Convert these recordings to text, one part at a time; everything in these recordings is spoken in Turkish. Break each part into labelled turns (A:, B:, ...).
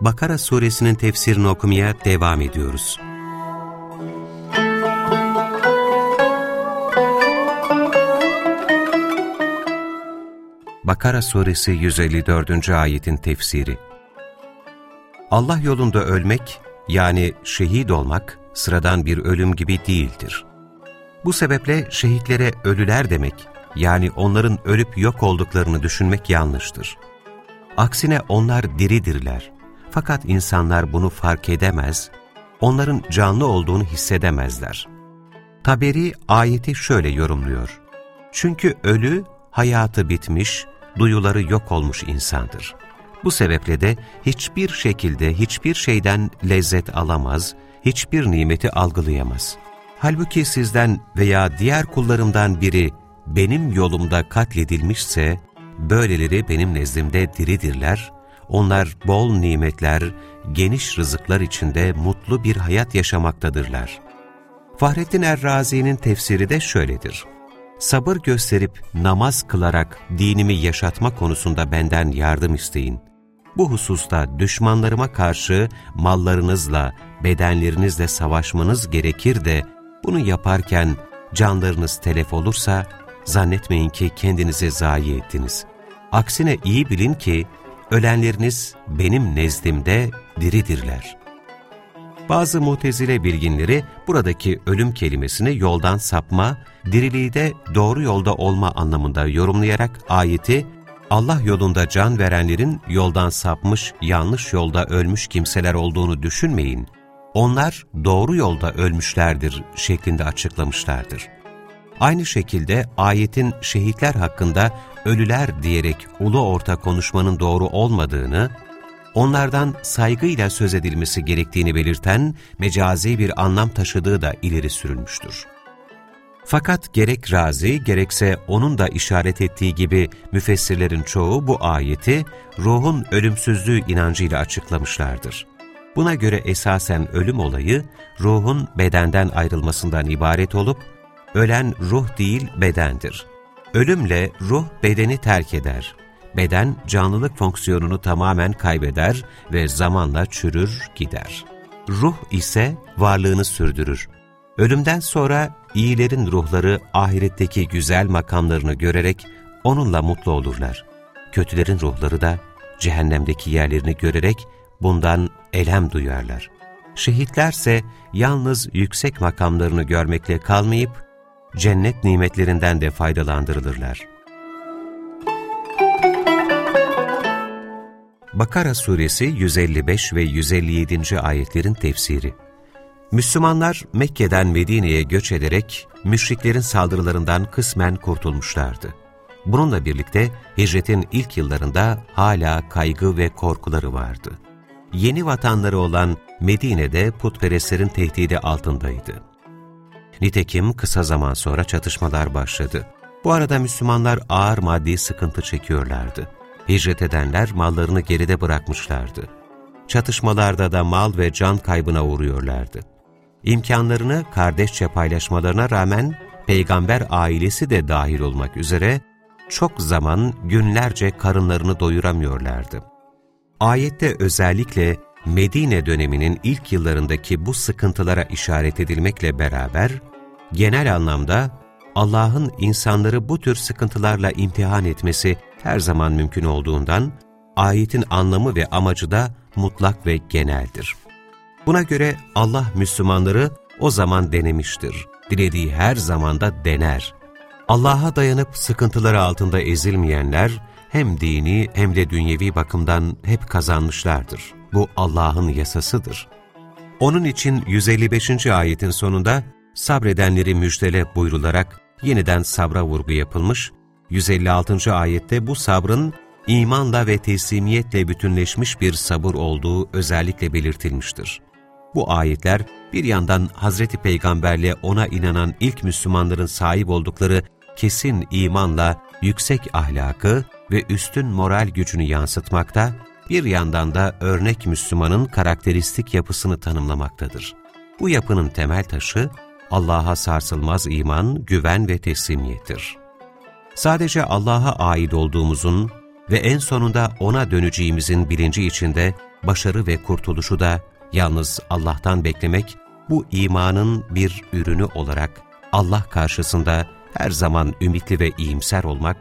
A: Bakara suresinin tefsirini okumaya devam ediyoruz. Bakara suresi 154. ayetin tefsiri Allah yolunda ölmek, yani şehit olmak, sıradan bir ölüm gibi değildir. Bu sebeple şehitlere ölüler demek, yani onların ölüp yok olduklarını düşünmek yanlıştır. Aksine onlar diridirler. Fakat insanlar bunu fark edemez, onların canlı olduğunu hissedemezler. Taberi ayeti şöyle yorumluyor. Çünkü ölü, hayatı bitmiş, duyuları yok olmuş insandır. Bu sebeple de hiçbir şekilde hiçbir şeyden lezzet alamaz, hiçbir nimeti algılayamaz. Halbuki sizden veya diğer kullarımdan biri benim yolumda katledilmişse, böyleleri benim nezdimde diridirler, onlar bol nimetler, geniş rızıklar içinde mutlu bir hayat yaşamaktadırlar. Fahrettin Errazi'nin tefsiri de şöyledir. Sabır gösterip namaz kılarak dinimi yaşatma konusunda benden yardım isteyin. Bu hususta düşmanlarıma karşı mallarınızla, bedenlerinizle savaşmanız gerekir de bunu yaparken canlarınız telef olursa zannetmeyin ki kendinizi zayi ettiniz. Aksine iyi bilin ki ölenleriniz benim nezdimde diridirler. Bazı mutezile bilginleri buradaki ölüm kelimesini yoldan sapma, diriliği de doğru yolda olma anlamında yorumlayarak ayeti, Allah yolunda can verenlerin yoldan sapmış, yanlış yolda ölmüş kimseler olduğunu düşünmeyin. Onlar doğru yolda ölmüşlerdir şeklinde açıklamışlardır. Aynı şekilde ayetin şehitler hakkında ölüler diyerek ulu orta konuşmanın doğru olmadığını, onlardan saygıyla söz edilmesi gerektiğini belirten mecazi bir anlam taşıdığı da ileri sürülmüştür. Fakat gerek Razi gerekse onun da işaret ettiği gibi müfessirlerin çoğu bu ayeti ruhun ölümsüzlüğü inancıyla açıklamışlardır. Buna göre esasen ölüm olayı ruhun bedenden ayrılmasından ibaret olup ölen ruh değil bedendir. Ölümle ruh bedeni terk eder. Beden canlılık fonksiyonunu tamamen kaybeder ve zamanla çürür gider. Ruh ise varlığını sürdürür. Ölümden sonra iyilerin ruhları ahiretteki güzel makamlarını görerek onunla mutlu olurlar. Kötülerin ruhları da cehennemdeki yerlerini görerek bundan elem duyarlar. Şehitlerse yalnız yüksek makamlarını görmekle kalmayıp cennet nimetlerinden de faydalandırılırlar. Bakara Suresi 155 ve 157. ayetlerin tefsiri Müslümanlar Mekke'den Medine'ye göç ederek müşriklerin saldırılarından kısmen kurtulmuşlardı. Bununla birlikte hicretin ilk yıllarında hala kaygı ve korkuları vardı. Yeni vatanları olan Medine'de putperestlerin tehdidi altındaydı. Nitekim kısa zaman sonra çatışmalar başladı. Bu arada Müslümanlar ağır maddi sıkıntı çekiyorlardı. Hicret edenler mallarını geride bırakmışlardı. Çatışmalarda da mal ve can kaybına uğruyorlardı. İmkanlarını kardeşçe paylaşmalarına rağmen peygamber ailesi de dahil olmak üzere çok zaman günlerce karınlarını doyuramıyorlardı. Ayette özellikle Medine döneminin ilk yıllarındaki bu sıkıntılara işaret edilmekle beraber, genel anlamda Allah'ın insanları bu tür sıkıntılarla imtihan etmesi her zaman mümkün olduğundan, ayetin anlamı ve amacı da mutlak ve geneldir. Buna göre Allah Müslümanları o zaman denemiştir. Dilediği her zamanda dener. Allah'a dayanıp sıkıntıları altında ezilmeyenler, hem dini hem de dünyevi bakımdan hep kazanmışlardır. Bu Allah'ın yasasıdır. Onun için 155. ayetin sonunda sabredenleri müjdele buyrularak yeniden sabra vurgu yapılmış, 156. ayette bu sabrın imanla ve teslimiyetle bütünleşmiş bir sabır olduğu özellikle belirtilmiştir. Bu ayetler bir yandan Hazreti Peygamberle ona inanan ilk Müslümanların sahip oldukları kesin imanla yüksek ahlakı ve üstün moral gücünü yansıtmakta, bir yandan da örnek Müslümanın karakteristik yapısını tanımlamaktadır. Bu yapının temel taşı, Allah'a sarsılmaz iman, güven ve teslimiyettir. Sadece Allah'a ait olduğumuzun ve en sonunda O'na döneceğimizin bilinci içinde başarı ve kurtuluşu da yalnız Allah'tan beklemek, bu imanın bir ürünü olarak Allah karşısında her zaman ümitli ve iyimser olmak,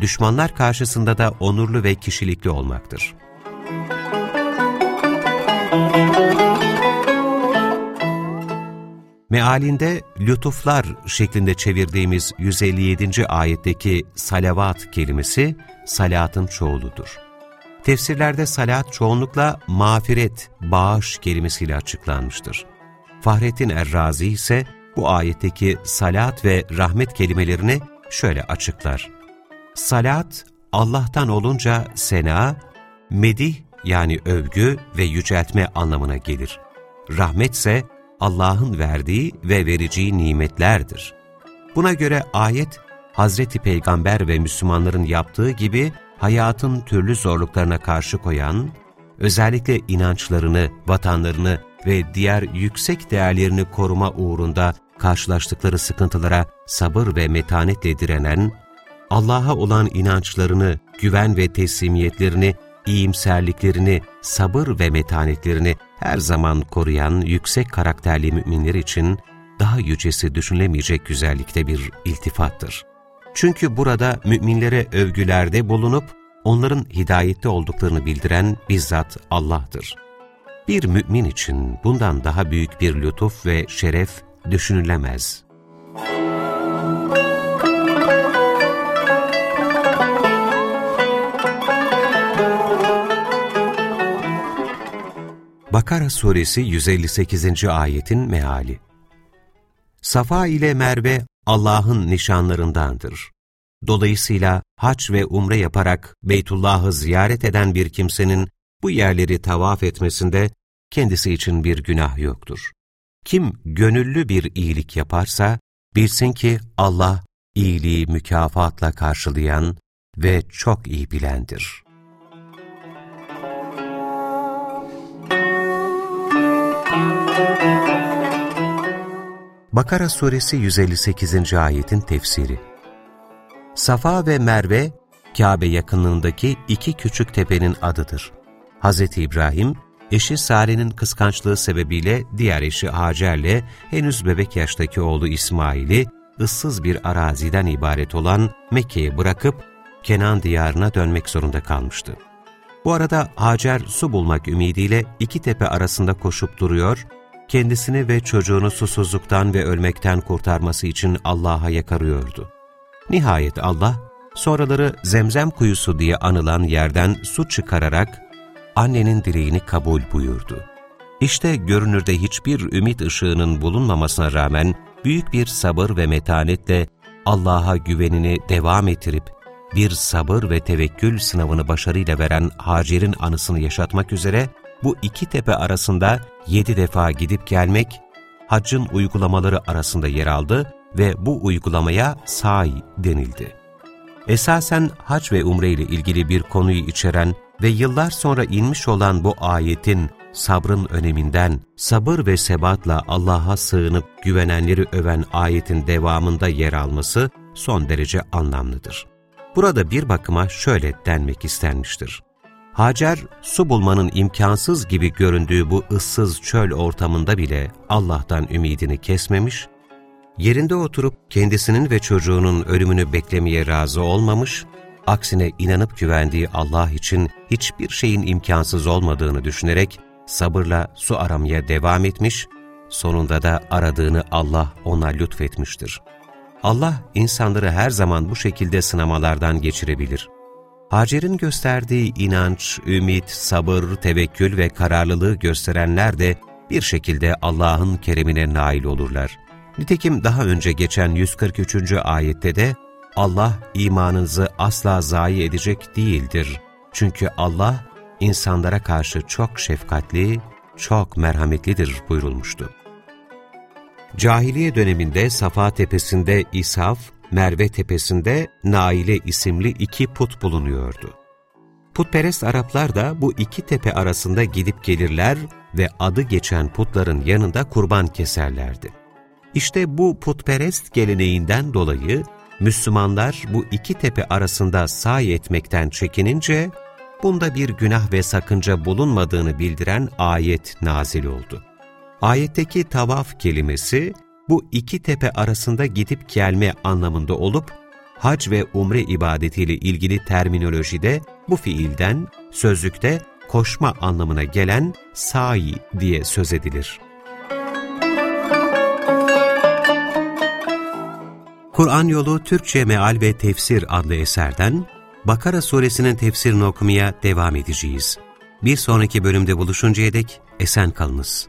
A: düşmanlar karşısında da onurlu ve kişilikli olmaktır. Mealinde lütuflar şeklinde çevirdiğimiz 157. ayetteki salavat kelimesi salatın çoğuludur. Tefsirlerde salat çoğunlukla mağfiret, bağış kelimesiyle açıklanmıştır. Fahrettin Errazi ise bu ayetteki salat ve rahmet kelimelerini şöyle açıklar. Salat, Allah'tan olunca sena, medih yani övgü ve yüceltme anlamına gelir. Rahmet ise Allah'ın verdiği ve vereceği nimetlerdir. Buna göre ayet, Hazreti Peygamber ve Müslümanların yaptığı gibi hayatın türlü zorluklarına karşı koyan, özellikle inançlarını, vatanlarını ve diğer yüksek değerlerini koruma uğrunda karşılaştıkları sıkıntılara sabır ve metanetle direnen, Allah'a olan inançlarını, güven ve teslimiyetlerini, iyimserliklerini, sabır ve metanetlerini her zaman koruyan yüksek karakterli müminler için daha yücesi düşünülemeyecek güzellikte bir iltifattır. Çünkü burada müminlere övgülerde bulunup onların hidayette olduklarını bildiren bizzat Allah'tır. Bir mümin için bundan daha büyük bir lütuf ve şeref düşünülemez. Bakara Suresi 158. ayetin meali Safa ile Merve Allah'ın nişanlarındandır. Dolayısıyla hac ve umre yaparak Beytullah'ı ziyaret eden bir kimsenin bu yerleri tavaf etmesinde kendisi için bir günah yoktur. Kim gönüllü bir iyilik yaparsa, bilsin ki Allah iyiliği mükafatla karşılayan ve çok iyi bilendir. Bakara Suresi 158. ayetin tefsiri Safa ve Merve, Kabe yakınlığındaki iki küçük tepenin adıdır. Hz. İbrahim, eşi Sare'nin kıskançlığı sebebiyle diğer eşi Hacer'le henüz bebek yaştaki oğlu İsmail'i ıssız bir araziden ibaret olan Mekke'ye bırakıp Kenan diyarına dönmek zorunda kalmıştı. Bu arada Hacer su bulmak ümidiyle iki tepe arasında koşup duruyor, kendisini ve çocuğunu susuzluktan ve ölmekten kurtarması için Allah'a yakarıyordu. Nihayet Allah, sonraları zemzem kuyusu diye anılan yerden su çıkararak annenin dileğini kabul buyurdu. İşte görünürde hiçbir ümit ışığının bulunmamasına rağmen büyük bir sabır ve metanetle Allah'a güvenini devam ettirip bir sabır ve tevekkül sınavını başarıyla veren Hacer'in anısını yaşatmak üzere bu iki tepe arasında yedi defa gidip gelmek, haccın uygulamaları arasında yer aldı ve bu uygulamaya say denildi. Esasen hac ve umre ile ilgili bir konuyu içeren ve yıllar sonra inmiş olan bu ayetin sabrın öneminden, sabır ve sebatla Allah'a sığınıp güvenenleri öven ayetin devamında yer alması son derece anlamlıdır. Burada bir bakıma şöyle denmek istenmiştir. Hacer, su bulmanın imkansız gibi göründüğü bu ıssız çöl ortamında bile Allah'tan ümidini kesmemiş, yerinde oturup kendisinin ve çocuğunun ölümünü beklemeye razı olmamış, aksine inanıp güvendiği Allah için hiçbir şeyin imkansız olmadığını düşünerek sabırla su aramaya devam etmiş, sonunda da aradığını Allah ona lütfetmiştir. Allah insanları her zaman bu şekilde sınamalardan geçirebilir. Hacer'in gösterdiği inanç, ümit, sabır, tevekkül ve kararlılığı gösterenler de bir şekilde Allah'ın keremine nail olurlar. Nitekim daha önce geçen 143. ayette de Allah imanınızı asla zayi edecek değildir Çünkü Allah insanlara karşı çok şefkatli, çok merhametlidir buyurulmuştu. Cahiliye döneminde Safa Tepesi'nde İsaf, Merve Tepesi'nde Naile isimli iki put bulunuyordu. Putperest Araplar da bu iki tepe arasında gidip gelirler ve adı geçen putların yanında kurban keserlerdi. İşte bu putperest geleneğinden dolayı Müslümanlar bu iki tepe arasında sahi etmekten çekinince, bunda bir günah ve sakınca bulunmadığını bildiren ayet nazil oldu. Ayetteki tavaf kelimesi, bu iki tepe arasında gidip gelme anlamında olup, hac ve umre ibadetiyle ilgili terminolojide bu fiilden, sözlükte koşma anlamına gelen sa'i diye söz edilir. Kur'an Yolu Türkçe Meal ve Tefsir adlı eserden Bakara suresinin tefsirini okumaya devam edeceğiz. Bir sonraki bölümde buluşuncaya dek esen kalınız.